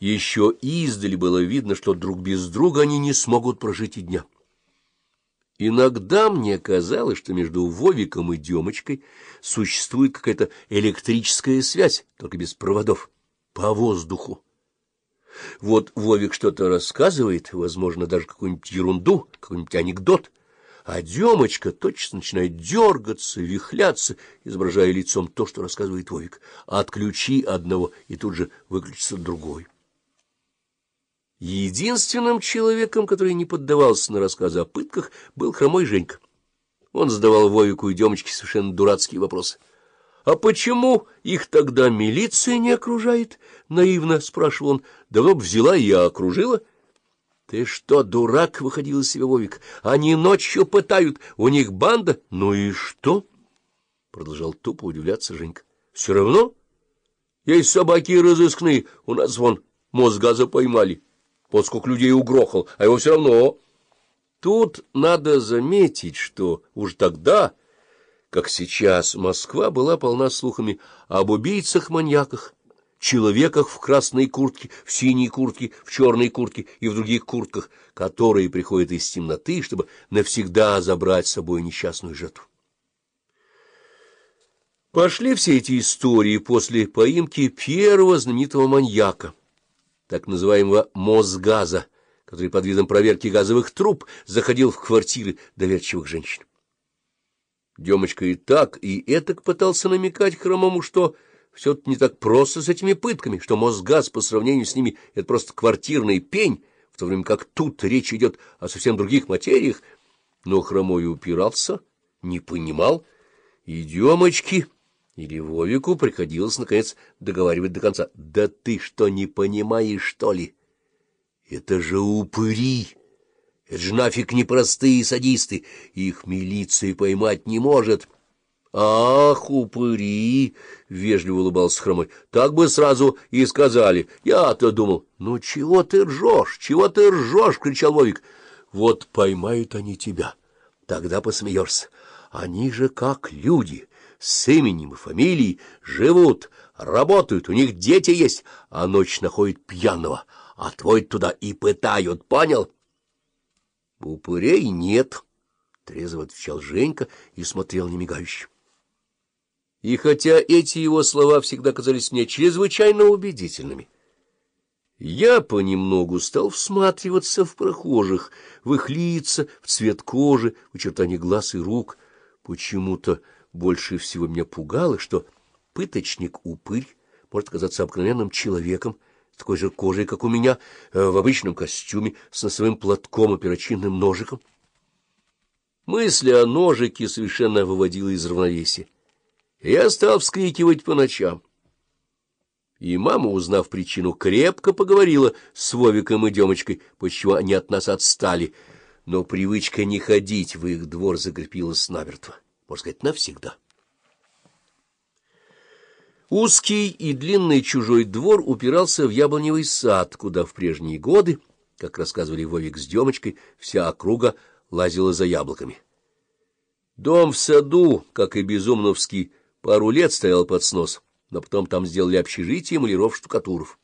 Еще издали было видно, что друг без друга они не смогут прожить и дня. Иногда мне казалось, что между Вовиком и Демочкой существует какая-то электрическая связь, только без проводов, по воздуху. Вот Вовик что-то рассказывает, возможно, даже какую-нибудь ерунду, какой-нибудь анекдот, а Демочка точно начинает дергаться, вихляться, изображая лицом то, что рассказывает Вовик. Отключи одного, и тут же выключится другой. Единственным человеком, который не поддавался на рассказы о пытках, был хромой Женька. Он задавал Вовику и Демочке совершенно дурацкие вопросы. — А почему их тогда милиция не окружает? — наивно спрашивал он. — Давно бы взяла и окружила. — Ты что, дурак? — выходил из себя Вовик. — Они ночью пытают, у них банда. — Ну и что? — продолжал тупо удивляться Женька. — Все равно? Есть собаки разыскные, у нас вон мозгаза поймали. — вот сколько людей угрохал, а его все равно... Тут надо заметить, что уж тогда, как сейчас, Москва была полна слухами об убийцах-маньяках, человеках в красной куртке, в синей куртке, в черной куртке и в других куртках, которые приходят из темноты, чтобы навсегда забрать с собой несчастную жертву. Пошли все эти истории после поимки первого знаменитого маньяка так называемого Мосгаза, который под видом проверки газовых труб заходил в квартиры доверчивых женщин. Демочка и так, и этак пытался намекать Хромому, что все не так просто с этими пытками, что Мосгаз по сравнению с ними — это просто квартирный пень, в то время как тут речь идет о совсем других материях. Но Хромой упирался, не понимал, и Демочки... Или Вовику приходилось, наконец, договаривать до конца. «Да ты что, не понимаешь, что ли? Это же упыри! Это же нафиг непростые садисты! Их милиция поймать не может!» «Ах, упыри!» — вежливо улыбался Хромой. «Так бы сразу и сказали. Я-то думал, ну чего ты ржешь? Чего ты ржешь?» — кричал Вовик. «Вот поймают они тебя, тогда посмеешься. Они же как люди» с именем и фамилией, живут, работают, у них дети есть, а ночь находит пьяного, а твой туда и пытают, понял? — Упырей нет, — трезво отвечал Женька и смотрел немигающе. И хотя эти его слова всегда казались мне чрезвычайно убедительными, я понемногу стал всматриваться в прохожих, в их лица, в цвет кожи, в очертания глаз и рук. Почему-то больше всего меня пугало, что пыточник-упырь может оказаться обыкновенным человеком, с такой же кожей, как у меня, э, в обычном костюме, с носовым платком и перочинным ножиком. Мысли о ножике совершенно выводила из равновесия. Я стал вскрикивать по ночам. И мама, узнав причину, крепко поговорила с Вовиком и Демочкой, почему они от нас отстали, но привычка не ходить в их двор закрепилась намертво можно сказать, навсегда. Узкий и длинный чужой двор упирался в яблоневый сад, куда в прежние годы, как рассказывали Вовик с Демочкой, вся округа лазила за яблоками. Дом в саду, как и Безумновский, пару лет стоял под снос, но потом там сделали общежитие маляров штукатуров.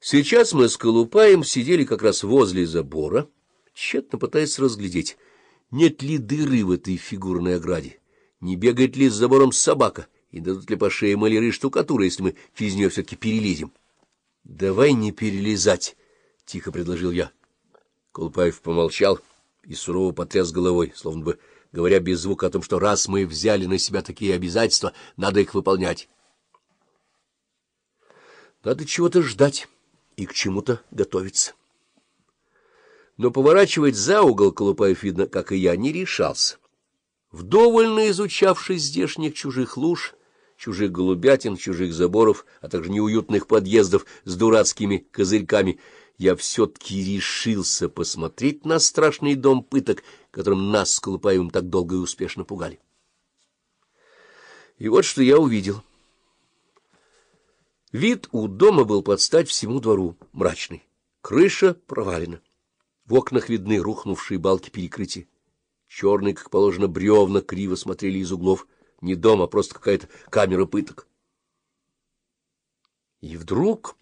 Сейчас мы с Колупаем сидели как раз возле забора, тщетно пытаясь разглядеть — нет ли дыры в этой фигурной ограде, не бегает ли с забором собака, и дадут ли по шее маляры штукатура, если мы через нее все-таки перелезем. — Давай не перелезать, — тихо предложил я. Колупаев помолчал и сурово потряс головой, словно бы говоря без звука о том, что раз мы взяли на себя такие обязательства, надо их выполнять. Надо чего-то ждать и к чему-то готовиться но поворачивать за угол Колупаев, видно, как и я, не решался. Вдовольно изучавший здешних чужих луж, чужих голубятин, чужих заборов, а также неуютных подъездов с дурацкими козырьками, я все-таки решился посмотреть на страшный дом пыток, которым нас с Колупаевым так долго и успешно пугали. И вот что я увидел. Вид у дома был под стать всему двору, мрачный. Крыша провалена. В окнах видны рухнувшие балки перекрытия. Черные, как положено, бревна криво смотрели из углов. Не дом, а просто какая-то камера пыток. И вдруг